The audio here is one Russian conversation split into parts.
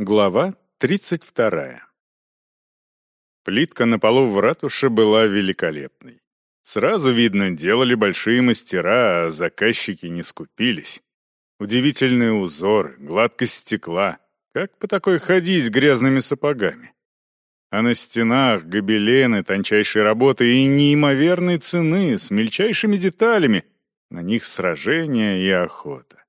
Глава 32. Плитка на полу в ратуше была великолепной. Сразу видно, делали большие мастера, а заказчики не скупились. Удивительные узоры, гладкость стекла. Как по такой ходить грязными сапогами? А на стенах гобелены тончайшей работы и неимоверной цены с мельчайшими деталями. На них сражения и охота.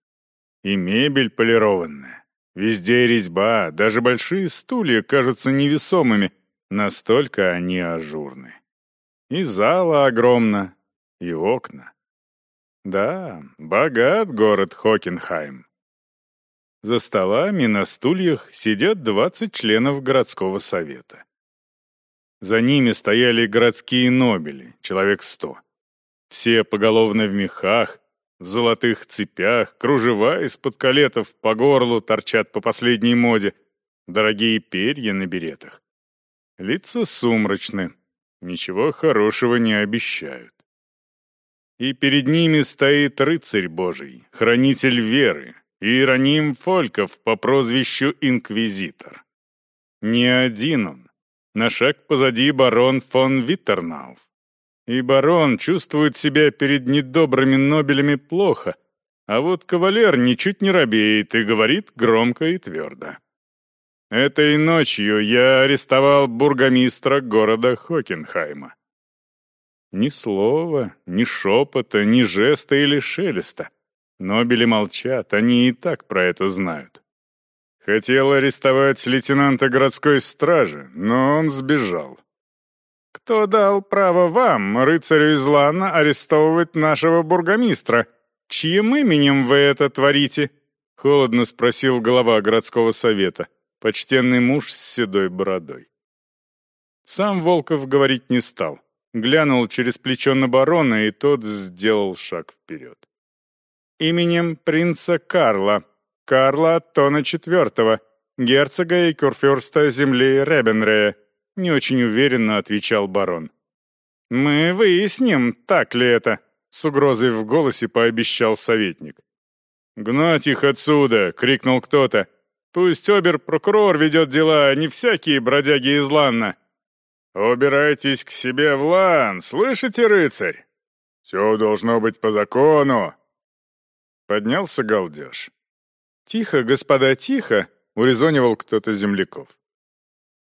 И мебель полированная Везде резьба, даже большие стулья кажутся невесомыми, настолько они ажурны. И зала огромна, и окна. Да, богат город Хокенхайм. За столами на стульях сидят 20 членов городского совета. За ними стояли городские нобели, человек сто. Все поголовно в мехах, в золотых цепях, кружева из-под калетов по горлу торчат по последней моде, дорогие перья на беретах. Лица сумрачны, ничего хорошего не обещают. И перед ними стоит рыцарь Божий, хранитель веры, Иероним Фольков по прозвищу Инквизитор. Не один он. На шаг позади барон фон Виттернауф. И барон чувствует себя перед недобрыми Нобелями плохо, а вот кавалер ничуть не робеет и говорит громко и твердо. Этой ночью я арестовал бургомистра города Хокенхайма. Ни слова, ни шепота, ни жеста или шелеста. Нобели молчат, они и так про это знают. Хотел арестовать лейтенанта городской стражи, но он сбежал. «Кто дал право вам, рыцарю из Лана, арестовывать нашего бургомистра? Чьим именем вы это творите?» — холодно спросил глава городского совета, почтенный муж с седой бородой. Сам Волков говорить не стал. Глянул через плечо на барона, и тот сделал шаг вперед. «Именем принца Карла, Карла Тона IV, герцога и курфюрста земли Ребенрея, — не очень уверенно отвечал барон. «Мы выясним, так ли это», — с угрозой в голосе пообещал советник. «Гнать их отсюда!» — крикнул кто-то. «Пусть обер-прокурор ведет дела, а не всякие бродяги из Ланна!» «Убирайтесь к себе в Лан, слышите, рыцарь? Все должно быть по закону!» Поднялся галдеж. «Тихо, господа, тихо!» — урезонивал кто-то земляков.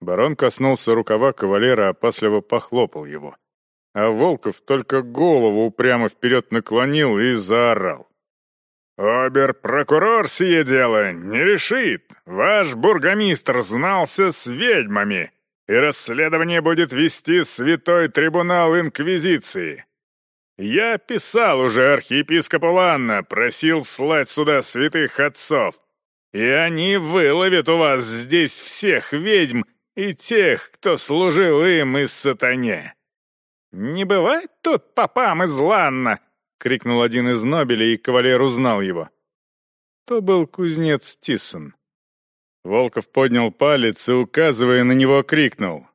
Барон коснулся рукава кавалера, опасливо похлопал его. А Волков только голову упрямо вперед наклонил и заорал. «Обер-прокурор сие дело не решит. Ваш бургомистр знался с ведьмами, и расследование будет вести святой трибунал Инквизиции. Я писал уже архиепископу Ланна, просил слать сюда святых отцов, и они выловят у вас здесь всех ведьм и тех, кто служил им из сатане. «Не бывает тут попам из Ланна!» — крикнул один из Нобелей, и кавалер узнал его. То был кузнец Тиссон. Волков поднял палец и, указывая на него, крикнул.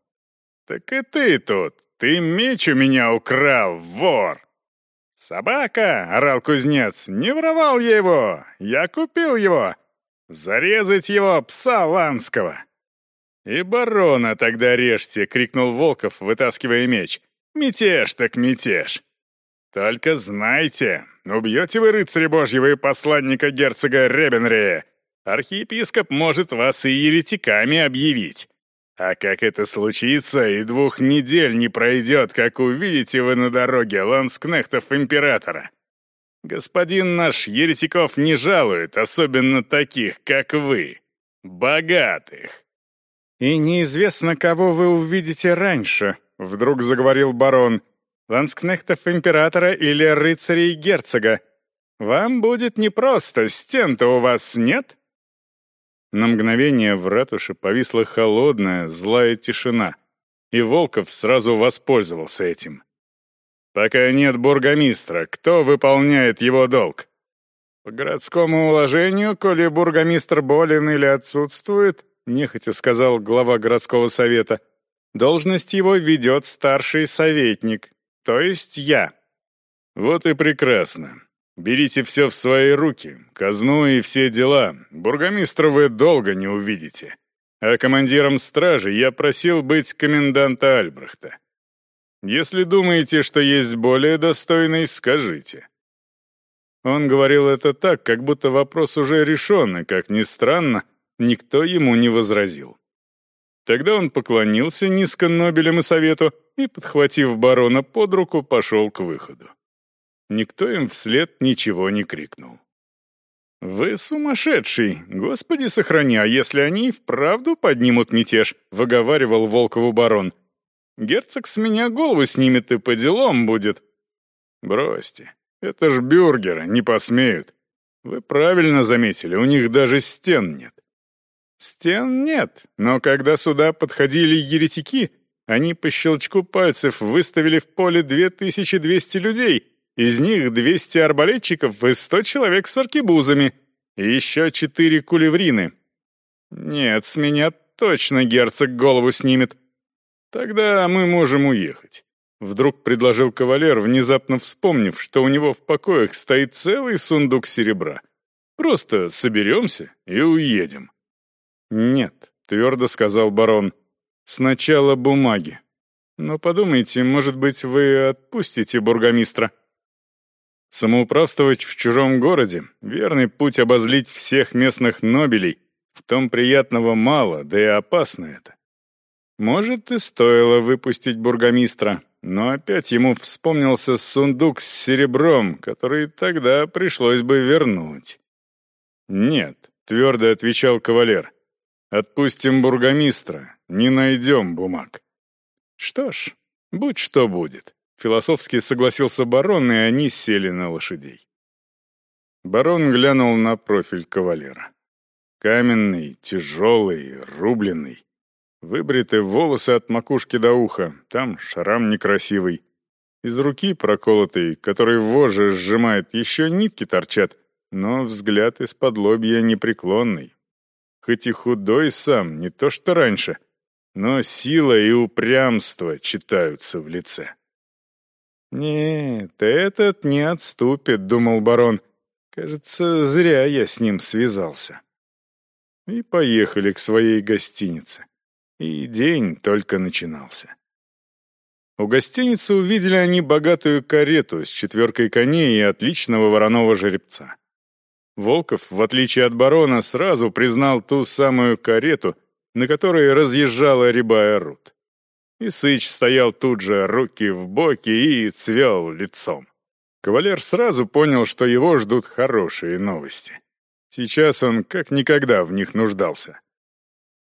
«Так и ты тут! Ты меч у меня украл, вор!» «Собака!» — орал кузнец. «Не воровал я его! Я купил его! Зарезать его, пса ланского!» «И барона тогда режьте!» — крикнул Волков, вытаскивая меч. «Мятеж так мятеж!» «Только знайте, убьете вы рыцаря Божьего и посланника герцога Ребенрея, архиепископ может вас и еретиками объявить. А как это случится, и двух недель не пройдет, как увидите вы на дороге ланскнехтов императора. Господин наш еретиков не жалует, особенно таких, как вы, богатых. «И неизвестно, кого вы увидите раньше», — вдруг заговорил барон, «ланскнехтов императора или рыцарей герцога. Вам будет непросто, стен-то у вас нет?» На мгновение в ратуше повисла холодная, злая тишина, и Волков сразу воспользовался этим. «Пока нет бургомистра, кто выполняет его долг?» «По городскому уложению, коли бургомистр болен или отсутствует, — нехотя сказал глава городского совета. «Должность его ведет старший советник, то есть я». «Вот и прекрасно. Берите все в свои руки, казну и все дела. Бургомистра вы долго не увидите. А командиром стражи я просил быть коменданта Альбрехта. Если думаете, что есть более достойный, скажите». Он говорил это так, как будто вопрос уже решен, и, как ни странно, никто ему не возразил. Тогда он поклонился низко Нобелям и Совету и, подхватив барона под руку, пошел к выходу. Никто им вслед ничего не крикнул. «Вы сумасшедший! Господи, сохрани, а если они вправду поднимут мятеж?» — выговаривал Волкову барон. «Герцог с меня голову снимет и по делам будет». «Бросьте, это ж бюргеры, не посмеют. Вы правильно заметили, у них даже стен нет. Стен нет, но когда сюда подходили еретики, они по щелчку пальцев выставили в поле 2200 людей, из них 200 арбалетчиков и 100 человек с аркебузами, и еще 4 кулеврины. Нет, с меня точно герцог голову снимет. Тогда мы можем уехать. Вдруг предложил кавалер, внезапно вспомнив, что у него в покоях стоит целый сундук серебра. Просто соберемся и уедем. «Нет», — твердо сказал барон, — «сначала бумаги. Но подумайте, может быть, вы отпустите бургомистра?» Самоуправствовать в чужом городе — верный путь обозлить всех местных нобелей. В том приятного мало, да и опасно это. Может, и стоило выпустить бургомистра, но опять ему вспомнился сундук с серебром, который тогда пришлось бы вернуть. «Нет», — твердо отвечал кавалер, Отпустим бургомистра, не найдем бумаг. Что ж, будь что будет. Философски согласился барон, и они сели на лошадей. Барон глянул на профиль кавалера. Каменный, тяжелый, рубленый. Выбриты волосы от макушки до уха, там шрам некрасивый. Из руки проколотый, который вожжи сжимает, еще нитки торчат, но взгляд из-под лобья непреклонный, хоть и худой сам, не то что раньше, но сила и упрямство читаются в лице. «Нет, этот не отступит», — думал барон. «Кажется, зря я с ним связался». И поехали к своей гостинице. И день только начинался. У гостиницы увидели они богатую карету с четверкой коней и отличного вороного жеребца. Волков, в отличие от барона, сразу признал ту самую карету, на которой разъезжала рябая Рут. И Сыч стоял тут же, руки в боки и цвел лицом. Кавалер сразу понял, что его ждут хорошие новости. Сейчас он как никогда в них нуждался.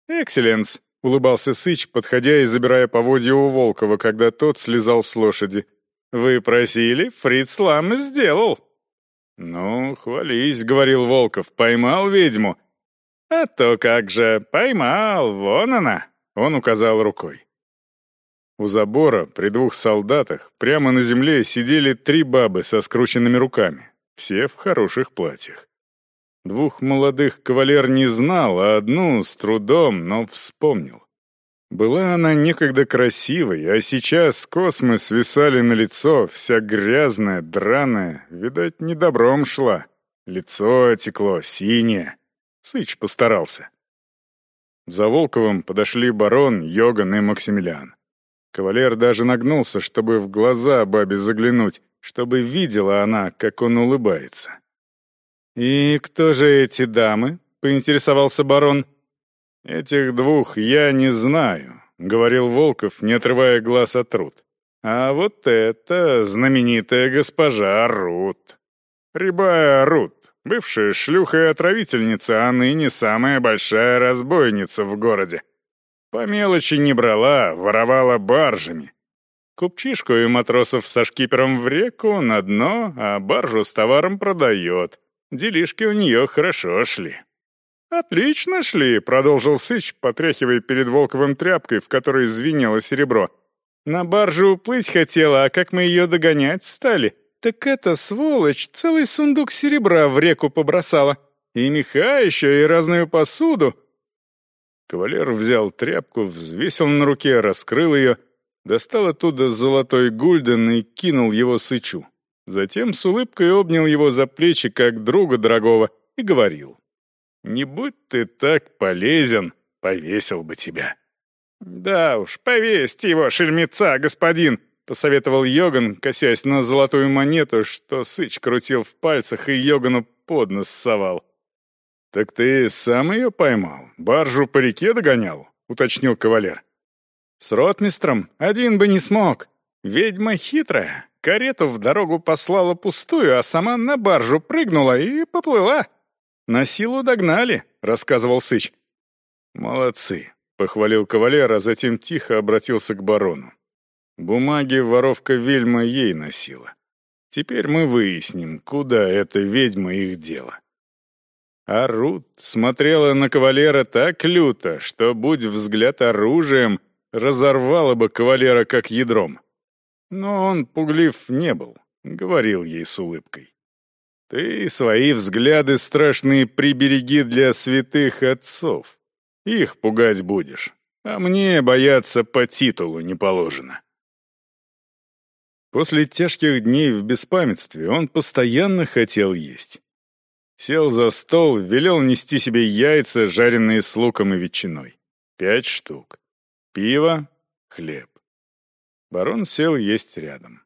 «Экселленс», — улыбался Сыч, подходя и забирая поводья у Волкова, когда тот слезал с лошади. «Вы просили, Фриц Лам сделал». «Ну, хвались», — говорил Волков, — «поймал ведьму». «А то как же, поймал, вон она», — он указал рукой. У забора, при двух солдатах, прямо на земле сидели три бабы со скрученными руками, все в хороших платьях. Двух молодых кавалер не знал, а одну с трудом, но вспомнил. Была она некогда красивой, а сейчас космы свисали на лицо, вся грязная, драная, видать, недобром шла. Лицо отекло, синее. Сыч постарался. За Волковым подошли барон, Йоган и Максимилиан. Кавалер даже нагнулся, чтобы в глаза бабе заглянуть, чтобы видела она, как он улыбается. «И кто же эти дамы?» — поинтересовался барон. «Этих двух я не знаю», — говорил Волков, не отрывая глаз от Рут. «А вот это знаменитая госпожа Рут. Рябая Рут, бывшая шлюха и отравительница, а ныне самая большая разбойница в городе. По мелочи не брала, воровала баржами. Купчишку и матросов со шкипером в реку на дно, а баржу с товаром продает. Делишки у нее хорошо шли». «Отлично шли», — продолжил Сыч, потряхивая перед Волковым тряпкой, в которой звенело серебро. «На баржу уплыть хотела, а как мы ее догонять стали? Так эта сволочь целый сундук серебра в реку побросала. И меха еще, и разную посуду». Кавалер взял тряпку, взвесил на руке, раскрыл ее, достал оттуда золотой гульден и кинул его Сычу. Затем с улыбкой обнял его за плечи, как друга дорогого, и говорил. «Не будь ты так полезен, повесил бы тебя». «Да уж, повесьте его, шельмеца, господин!» — посоветовал Йоган, косясь на золотую монету, что Сыч крутил в пальцах и Йогану под нос совал. «Так ты сам ее поймал? Баржу по реке догонял?» — уточнил кавалер. «С ротмистром один бы не смог. Ведьма хитрая. Карету в дорогу послала пустую, а сама на баржу прыгнула и поплыла. На силу догнали», — рассказывал Сыч. «Молодцы», — похвалил кавалер, а затем тихо обратился к барону. Бумаги воровка Вельма ей носила. Теперь мы выясним, куда эта ведьма их дела. А Рут смотрела на кавалера так люто, что, будь взгляд оружием, разорвала бы кавалера как ядром. Но он пуглив не был, говорил ей с улыбкой. «Ты свои взгляды страшные прибереги для святых отцов. Их пугать будешь, а мне бояться по титулу не положено». После тяжких дней в беспамятстве он постоянно хотел есть. Сел за стол, велел нести себе яйца, жареные с луком и ветчиной. Пять штук. Пиво, хлеб. Барон сел есть рядом.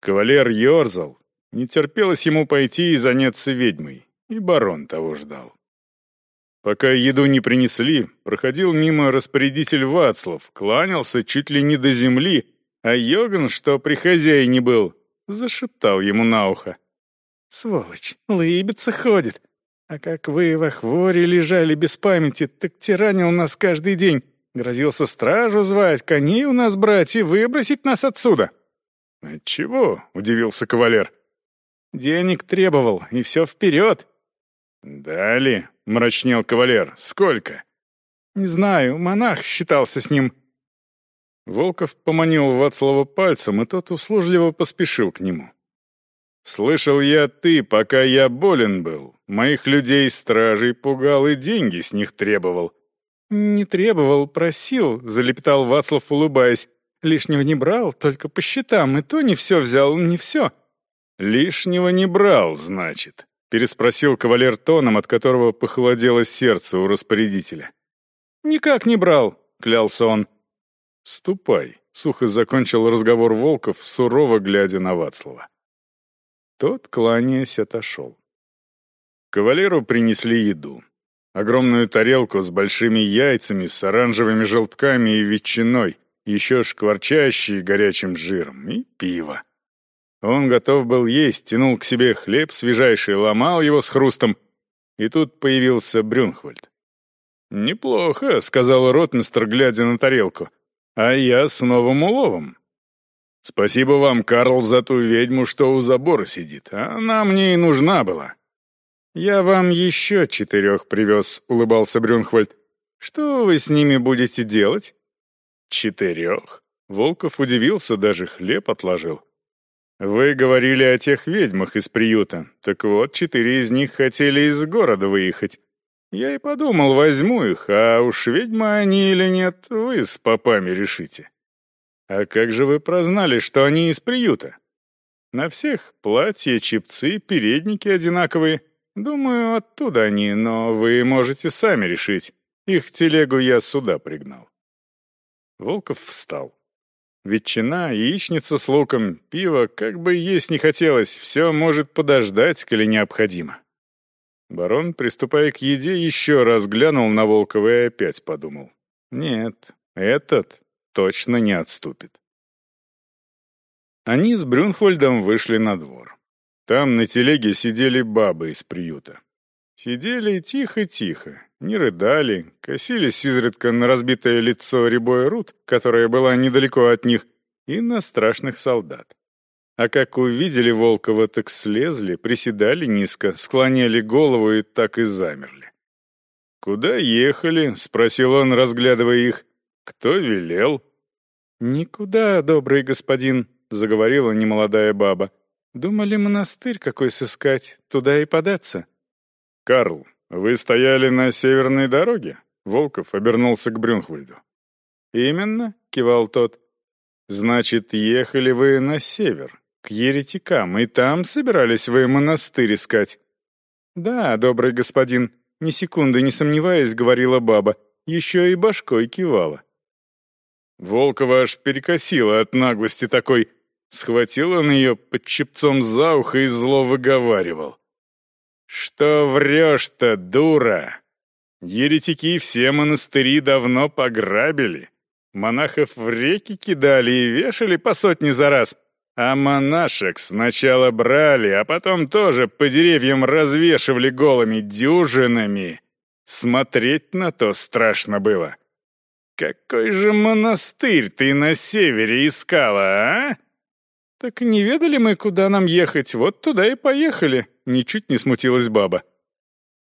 Кавалер ерзал. Не терпелось ему пойти и заняться ведьмой, и барон того ждал. Пока еду не принесли, проходил мимо распорядитель Вацлав, кланялся чуть ли не до земли, а Йоган, что при хозяине был, зашептал ему на ухо. «Сволочь, лыбится ходит. А как вы в Охворе лежали без памяти, так тиранил нас каждый день. Грозился стражу звать, коней у нас брать и выбросить нас отсюда». «Отчего?» — удивился кавалер. «Денег требовал, и все вперед». «Дали?» — мрачнел кавалер. «Сколько?» «Не знаю, монах считался с ним. Волков поманил Вацлава пальцем, и тот услужливо поспешил к нему. «Слышал я ты, пока я болен был. Моих людей стражей пугал и деньги с них требовал». «Не требовал, просил», — залепетал Вацлав, улыбаясь. «Лишнего не брал, только по счетам, и то не все взял, не все». «Лишнего не брал, значит», — переспросил кавалер тоном, от которого похолодело сердце у распорядителя. «Никак не брал», — клялся он. «Ступай», — сухо закончил разговор Волков, сурово глядя на Вацлава. Тот, кланяясь, отошел. Кавалеру принесли еду. Огромную тарелку с большими яйцами, с оранжевыми желтками и ветчиной, еще шкварчащей горячим жиром, и пиво. Он готов был есть, тянул к себе хлеб свежайший, ломал его с хрустом, и тут появился Брюнхвальд. «Неплохо», — сказал ротмистр, глядя на тарелку а я с новым уловом. Спасибо вам, Карл, за ту ведьму, что у забора сидит. Она мне и нужна была. Я вам еще четырех привез, улыбался Брюнхвальд. Что вы с ними будете делать? Четырех? Волков удивился, даже хлеб отложил. Вы говорили о тех ведьмах из приюта. Так вот, четыре из них хотели из города выехать. Я и подумал, возьму их, а уж ведьмы они или нет, вы с попами решите. А как же вы прознали, что они из приюта? На всех платья, чипцы, передники одинаковые. Думаю, оттуда они, но вы можете сами решить. Их телегу я сюда пригнал. Волков встал. Ветчина, яичница с луком, пиво, как бы есть не хотелось, все может подождать, коли необходимо. Барон, приступая к еде, еще раз глянул на Волкова и опять подумал. Нет, этот точно не отступит. Они с Брюнхвальдом вышли на двор. Там на телеге сидели бабы из приюта. Сидели тихо-тихо, не рыдали, косились изредка на разбитое лицо Рябой Рут, которая была недалеко от них, и на страшных солдат. А как увидели Волкова, так слезли, приседали низко, склоняли голову и так и замерли. «Куда ехали?» — спросил он, разглядывая их. «Кто велел?» «Никуда, добрый господин», — заговорила немолодая баба. «Думали монастырь какой сыскать, туда и податься». «Карл, вы стояли на северной дороге?» Волков обернулся к Брюнхвальду. «Именно», — кивал тот. «Значит, ехали вы на север. К еретикам, и там собирались вы монастырь искать. Да, добрый господин, ни секунды не сомневаясь, говорила баба, еще и башкой кивала. Волкова аж перекосила от наглости такой. Схватил он ее под чепцом за ухо и зло выговаривал. «Что врешь-то, дура? Еретики все монастыри давно пограбили. Монахов в реки кидали и вешали по сотне за раз, а монашек сначала брали, а потом тоже по деревьям развешивали голыми дюжинами. Смотреть на то страшно было. Какой же монастырь ты на севере искала, а? Так не ведали мы, куда нам ехать, вот туда и поехали, ничуть не смутилась баба.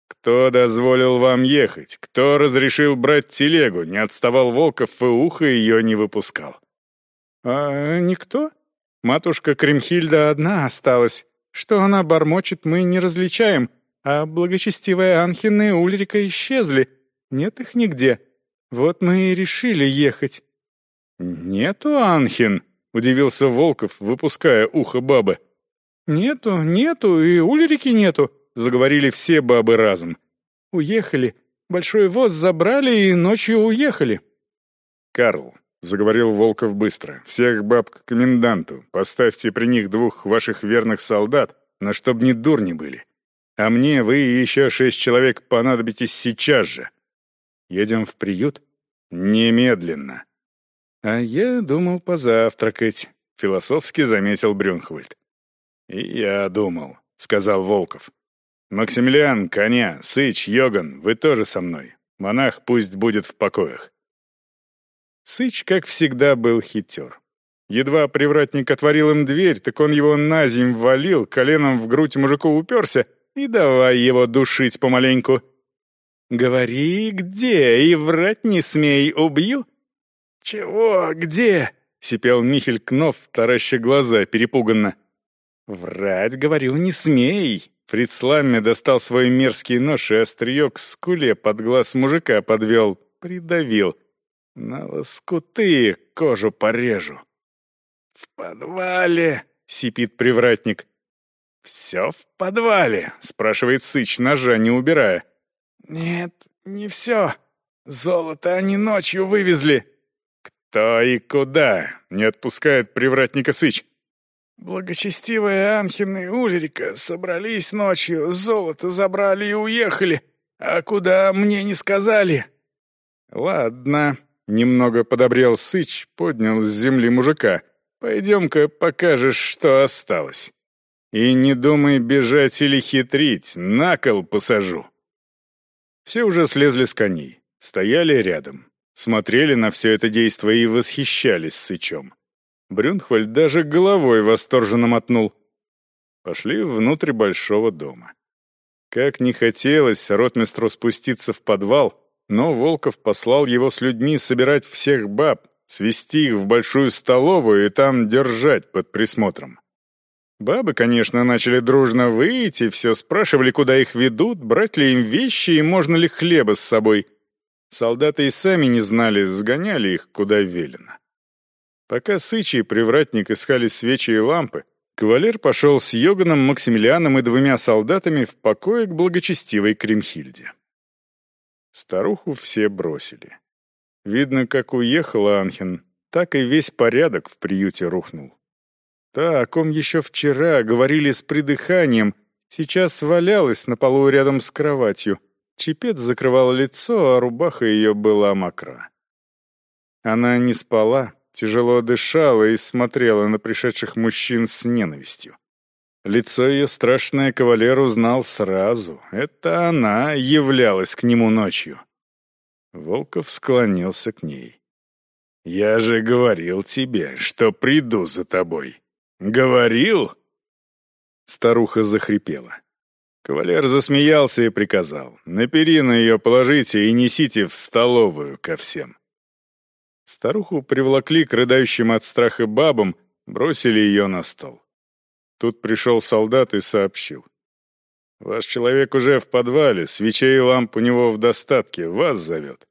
Кто дозволил вам ехать? Кто разрешил брать телегу? Не отставал Волков и ухо ее не выпускал. А никто? Матушка Кремхильда одна осталась. Что она бормочет, мы не различаем, а благочестивые Анхины и Ульрика исчезли. Нет их нигде. Вот мы и решили ехать». «Нету Анхин?» — удивился Волков, выпуская ухо бабы. «Нету, нету, и Ульрики нету», — заговорили все бабы разом. «Уехали. Большой воз забрали и ночью уехали». «Карл, — заговорил Волков быстро. «Всех баб к коменданту. Поставьте при них двух ваших верных солдат, но чтоб не дурни были. А мне вы и еще шесть человек понадобитесь сейчас же. Едем в приют? Немедленно». «А я думал позавтракать», — философски заметил Брюнхвальд. «И я думал», — сказал Волков. «Максимилиан, коня, Сыч, Йоган, вы тоже со мной. Монах пусть будет в покоях. Сыч, как всегда, был хитер. Едва привратник отворил им дверь, так он его на земь валил, коленом в грудь мужику уперся и давай его душить помаленьку. «Говори, где, и врать не смей, убью!» «Чего, где?» — сипел Михель Кнов, тараща глаза перепуганно. «Врать, говорю, не смей!» Фриц Ламме достал свой мерзкий нож и острие к скуле под глаз мужика подвел, придавил — на лоскуты кожу порежу. «В подвале!» — сипит привратник. «Все в подвале?» — спрашивает Сыч, ножа не убирая. «Нет, не все. Золото они ночью вывезли». «Кто и куда?» — не отпускает привратника Сыч. «Благочестивые Анхин и Ульрика собрались ночью, золото забрали и уехали. А куда, мне не сказали». «Ладно», Немного подобрел Сыч, поднял с земли мужика. «Пойдем-ка покажешь, что осталось. И не думай бежать или хитрить, на кол посажу». Все уже слезли с коней, стояли рядом, смотрели на все это действие и восхищались Сычом. Брюнхвальд даже головой восторженно мотнул. Пошли внутрь большого дома. Как не хотелось ротмистру спуститься в подвал, но Волков послал его с людьми собирать всех баб, свести их в большую столовую и там держать под присмотром. Бабы, конечно, начали дружно выйти, все спрашивали, куда их ведут, брать ли им вещи и можно ли хлеба с собой. Солдаты и сами не знали, сгоняли их куда велено. Пока Сычи и Привратник искали свечи и лампы, кавалер пошел с Йоганом, Максимилианом и двумя солдатами в покое к благочестивой Кремхильде. Старуху все бросили. Видно, как уехала Анхин, так и весь порядок в приюте рухнул. Та, о ком еще вчера говорили с придыханием, сейчас валялась на полу рядом с кроватью. Чепец закрывал лицо, а рубаха ее была мокра. Она не спала, тяжело дышала и смотрела на пришедших мужчин с ненавистью. Лицо ее страшное кавалер узнал сразу. Это она являлась к нему ночью. Волков склонился к ней. «Я же говорил тебе, что приду за тобой. Говорил?» Старуха захрипела. Кавалер засмеялся и приказал. «На перину ее положите и несите в столовую ко всем». Старуху привлекли к рыдающим от страха бабам, бросили ее на стол. Тут пришел солдат и сообщил. «Ваш человек уже в подвале, свечей и ламп у него в достатке, вас зовет».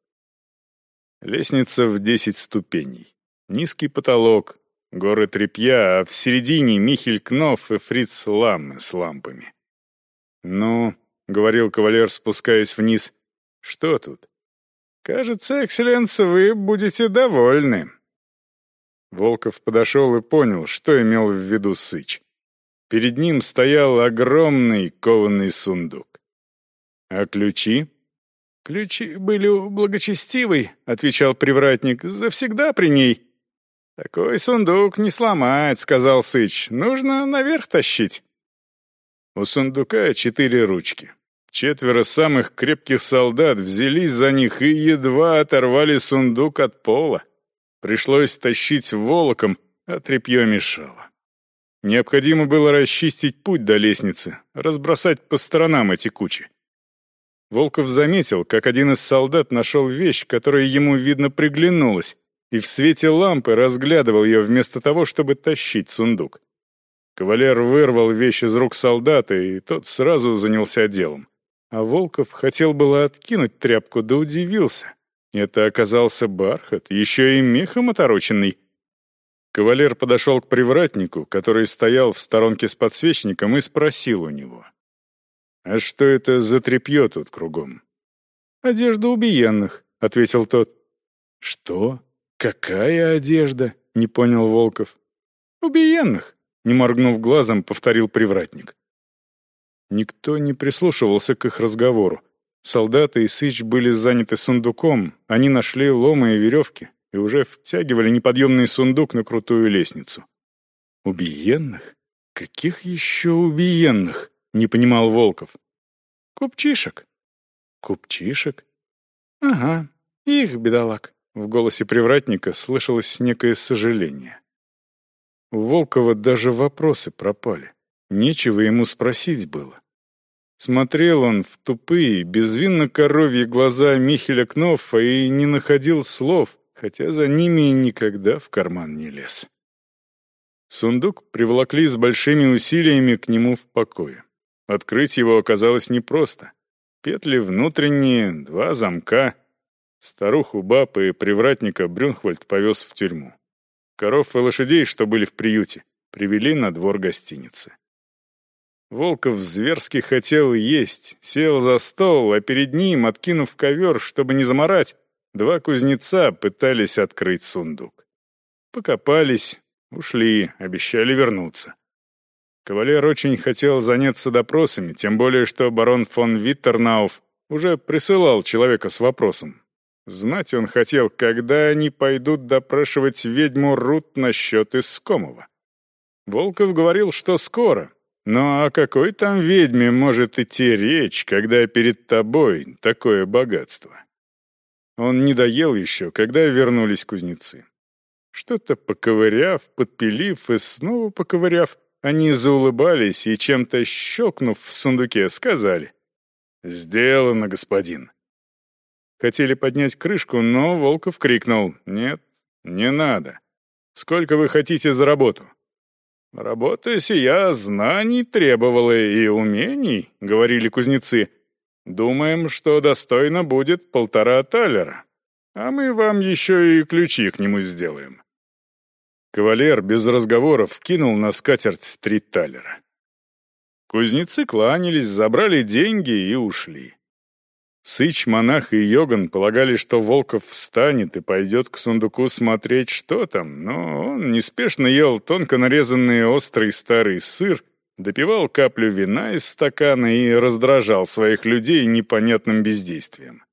Лестница в десять ступеней. Низкий потолок, горы тряпья, а в середине Михель Кноф и Фриц Ламме с лампами. «Ну», — говорил кавалер, спускаясь вниз, — «что тут?» «Кажется, экселленс, вы будете довольны». Волков подошел и понял, что имел в виду Сыч. Перед ним стоял огромный кованый сундук. «А ключи?» «Ключи были у благочестивой», — отвечал привратник, — «завсегда при ней». «Такой сундук не сломать», — сказал Сыч, — «нужно наверх тащить». У сундука четыре ручки. Четверо самых крепких солдат взялись за них и едва оторвали сундук от пола. Пришлось тащить волоком, а тряпье мешало. Необходимо было расчистить путь до лестницы, разбросать по сторонам эти кучи. Волков заметил, как один из солдат нашел вещь, которая ему, видно, приглянулась, и в свете лампы разглядывал ее вместо того, чтобы тащить сундук. Кавалер вырвал вещь из рук солдата, и тот сразу занялся делом. А Волков хотел было откинуть тряпку, да удивился. Это оказался бархат, еще и мехом отороченный. Кавалер подошел к привратнику, который стоял в сторонке с подсвечником, и спросил у него — «А что это за тряпье тут кругом?» «Одежда убиенных», — ответил тот. «Что? Какая одежда?» — не понял Волков. «Убиенных», — не моргнув глазом, повторил привратник. Никто не прислушивался к их разговору. Солдаты и Сыч были заняты сундуком, они нашли ломы и веревки и уже втягивали неподъемный сундук на крутую лестницу. «Убиенных? Каких еще убиенных?» Не понимал Волков. Купчишек. Купчишек? Ага, их бедолаг. В голосе привратника слышалось некое сожаление. У Волкова даже вопросы пропали. Нечего ему спросить было. Смотрел он в тупые, безвинно-коровьи глаза Михеля Кноффа и не находил слов, хотя за ними никогда в карман не лез. Сундук приволокли с большими усилиями к нему в покое. Открыть его оказалось непросто. Петли внутренние, два замка. Старуху баб и привратника Брюнхвальд повез в тюрьму. Коров и лошадей, что были в приюте, привели на двор гостиницы. Волков зверски хотел есть, сел за стол, а перед ним, откинув ковер, чтобы не заморать, два кузнеца пытались открыть сундук. Покопались, ушли, обещали вернуться. Кавалер очень хотел заняться допросами, тем более что барон фон Виттернауф уже присылал человека с вопросом. Знать он хотел, когда они пойдут допрашивать ведьму Рут насчет искомого. Волков говорил, что скоро. Но о какой там ведьме может идти речь, когда перед тобой такое богатство? Он не доел еще, когда вернулись кузнецы. Что-то поковыряв, подпилив и снова поковыряв, они заулыбались и, чем-то щелкнув в сундуке, сказали «Сделано, господин». Хотели поднять крышку, но Волков крикнул «Нет, не надо. Сколько вы хотите за работу?» «Работа сия знаний требовала и умений», — говорили кузнецы. «Думаем, что достойно будет полтора талера, а мы вам еще и ключи к нему сделаем». Кавалер без разговоров кинул на скатерть три талера. Кузнецы кланялись, забрали деньги и ушли. Сыч, монах и Йоган полагали, что Волков встанет и пойдет к сундуку смотреть, что там, но он неспешно ел тонко нарезанный острый старый сыр, допивал каплю вина из стакана и раздражал своих людей непонятным бездействием.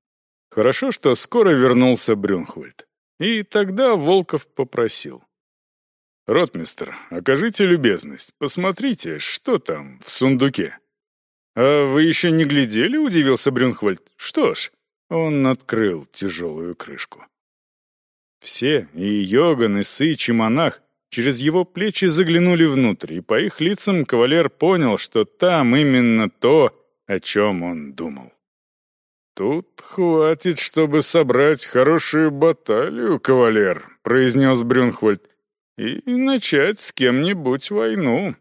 Хорошо, что скоро вернулся Брюнхвальд. И тогда Волков попросил. «Ротмистр, окажите любезность, посмотрите, что там в сундуке». «А вы еще не глядели?» — удивился Брюнхвальд. «Что ж». Он открыл тяжелую крышку. Все, и Йоган, и Сыч, и монах, через его плечи заглянули внутрь, и по их лицам кавалер понял, что там именно то, о чем он думал. «Тут хватит, чтобы собрать хорошую баталию, кавалер», — произнес Брюнхвальд и начать с кем-нибудь войну.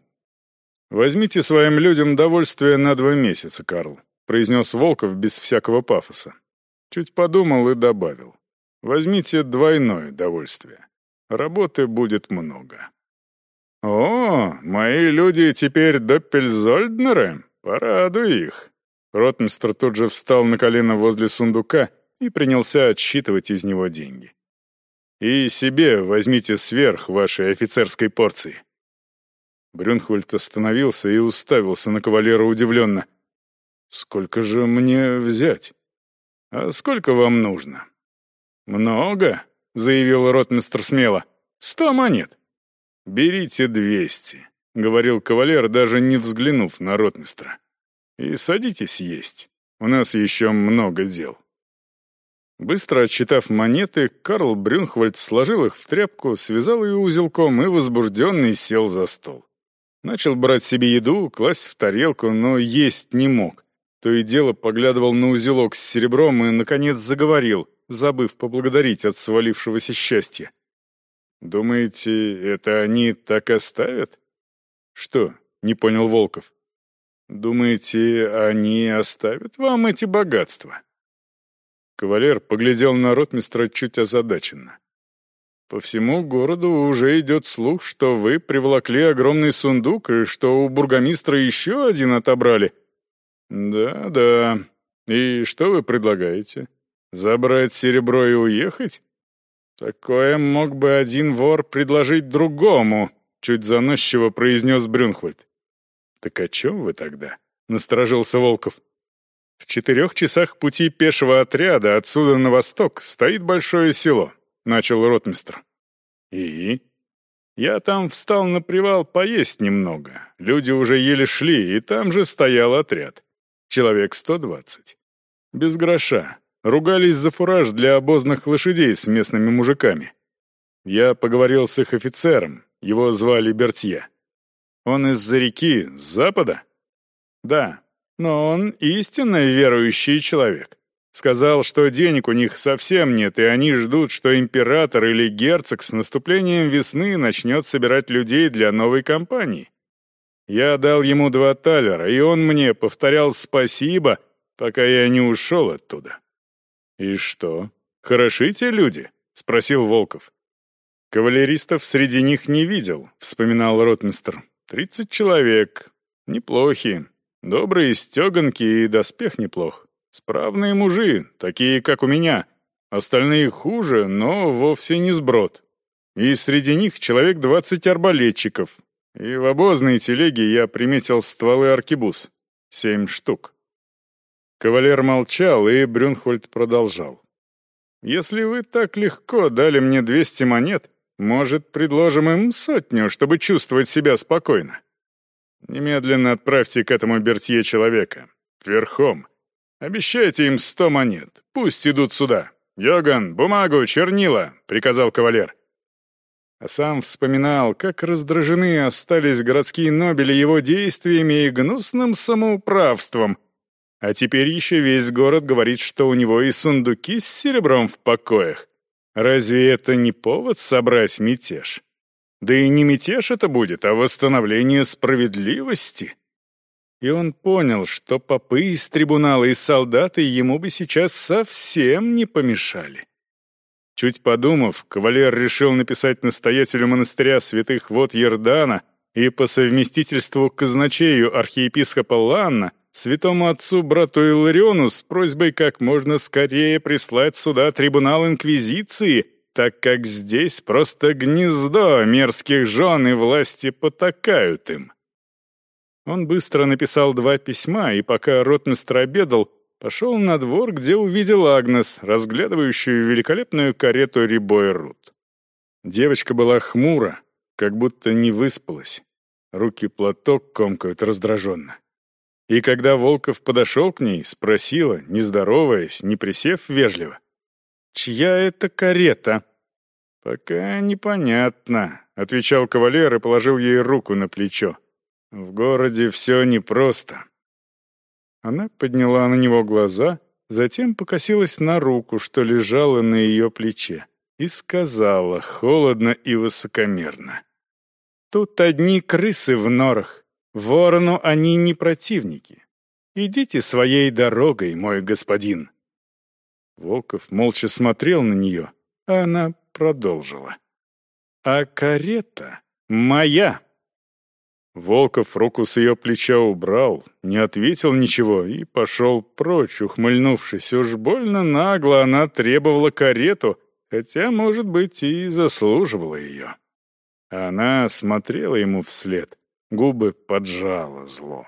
«Возьмите своим людям довольствие на два месяца, Карл», произнес Волков без всякого пафоса. Чуть подумал и добавил. «Возьмите двойное довольствие. Работы будет много. «О, мои люди теперь доппельзольднеры? Порадуй их!» Ротмистр тут же встал на колено возле сундука и принялся отсчитывать из него деньги. «И себе возьмите сверх вашей офицерской порции». Брюнхвальд остановился и уставился на кавалера удивленно. «Сколько же мне взять? А сколько вам нужно?» «Много», — заявил ротмистр смело. «Сто монет». «Берите двести», — говорил кавалер, даже не взглянув на ротмистра. «И садитесь есть. У нас еще много дел». Быстро отсчитав монеты, Карл Брюнхвальд сложил их в тряпку, связал ее узелком и возбужденный сел за стол. Начал брать себе еду, класть в тарелку, но есть не мог. То и дело поглядывал на узелок с серебром и, наконец, заговорил, забыв поблагодарить от свалившегося счастья. «Думаете, это они так оставят?» «Что?» — не понял Волков. «Думаете, они оставят вам эти богатства?» Кавалер поглядел на ротмистра чуть озадаченно. «По всему городу уже идет слух, что вы приволокли огромный сундук и что у бургомистра еще один отобрали». «Да-да. И что вы предлагаете? Забрать серебро и уехать?» «Такое мог бы один вор предложить другому», — чуть заносчиво произнес Брюнхвальд. «Так о чем вы тогда?» — насторожился Волков. «В четырех часах пути пешего отряда отсюда на восток стоит большое село», — начал ротмистр. «И?» «Я там встал на привал поесть немного. Люди уже еле шли, и там же стоял отряд. Человек сто двадцать. Без гроша. Ругались за фураж для обозных лошадей с местными мужиками. Я поговорил с их офицером, его звали Бертье. Он из-за реки, с запада? Да, но он истинно верующий человек. Сказал, что денег у них совсем нет, и они ждут, что император или герцог с наступлением весны начнет собирать людей для новой кампании. Я дал ему два талера, и он мне повторял спасибо, пока я не ушел оттуда. «И что, хороши те люди?» — спросил Волков. «Кавалеристов среди них не видел», — вспоминал ротмистр. «Тридцать человек. Неплохие. Добрые стеганки и доспех неплох. Справные мужи, такие, как у меня. Остальные хуже, но вовсе не сброд. И среди них человек двадцать арбалетчиков. И в обозной телеге я приметил стволы аркебуз. Семь штук. Кавалер молчал, и Брюнхвальд продолжал. «Если вы так легко дали мне двести монет, может, предложим им сотню, чтобы чувствовать себя спокойно? Немедленно отправьте к этому Бертье человека. Верхом. Обещайте им сто монет. Пусть идут сюда. Йоган, бумагу, чернила», — приказал кавалер. А сам вспоминал, как раздражены остались городские нобели его действиями и гнусным самоуправством, а теперь еще весь город говорит, что у него и сундуки с серебром в покоях. Разве это не повод собрать мятеж? Да и не мятеж это будет, а восстановление справедливости. И он понял, что попы из трибунала и солдаты ему бы сейчас совсем не помешали. Чуть подумав, кавалер решил написать настоятелю монастыря святых вод Ердана и по совместительству казначею архиепископа Ланна святому отцу брату Илариону с просьбой как можно скорее прислать сюда трибунал Инквизиции, так как здесь просто гнездо мерзких жен и власти потакают им. Он быстро написал два письма, и пока ротмистр обедал, пошел на двор, где увидел Агнес, разглядывающую великолепную карету Рибой Рут. Девочка была хмура, как будто не выспалась. Руки платок комкают раздраженно. И когда Волков подошел к ней, спросила, не здороваясь, не присев вежливо. «Чья это карета?» «Пока непонятно», — отвечал кавалер и положил ей руку на плечо. «В городе все непросто». Она подняла на него глаза, затем покосилась на руку, что лежала на ее плече, и сказала холодно и высокомерно. «Тут одни крысы в норах. Ворону они не противники. Идите своей дорогой, мой господин». Волков молча смотрел на нее, а она продолжила. А карета моя. Волков руку с ее плеча убрал, не ответил ничего и пошел прочь, ухмыльнувшись. Уж больно нагло она требовала карету, хотя, может быть, и заслуживала ее. Она смотрела ему вслед, губы поджала зло.